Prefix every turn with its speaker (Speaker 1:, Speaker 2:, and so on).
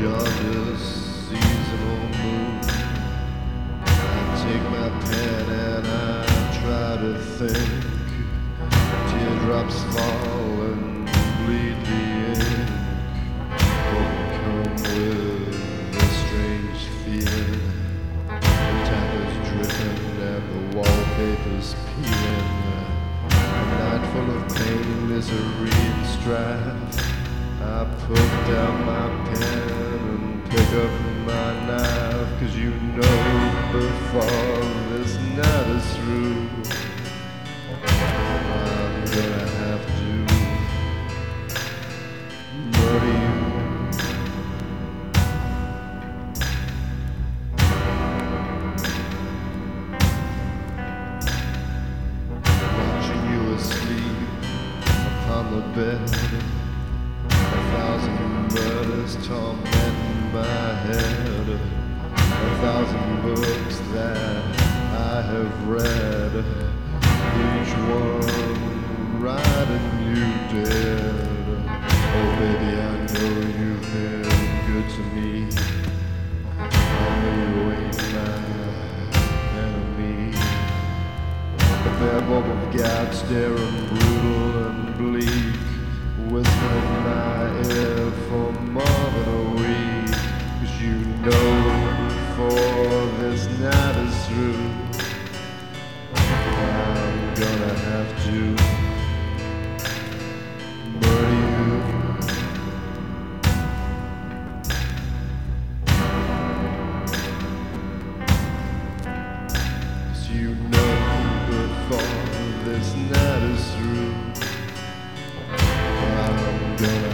Speaker 1: Seasonal mood. I take my pen and I try to think. Teardrops fall and bleed the ink. Overcome with a strange. The dripping and the wallpaper's peeling. A night full of pain, misery, and strife. I put down my pen pick up my knife, cause you know before this night is through, I'm gonna have to murder you. Watching you asleep upon the bed. A thousand murders torment thousand books that I have read. Each one writing you dead. Oh baby, I know you've been good to me. I know you ain't my enemy. The bare bulb of God staring brutal and bleak Whispering my before not as is through I'm gonna have to murder you. Cause you know before this night is through, I'm gonna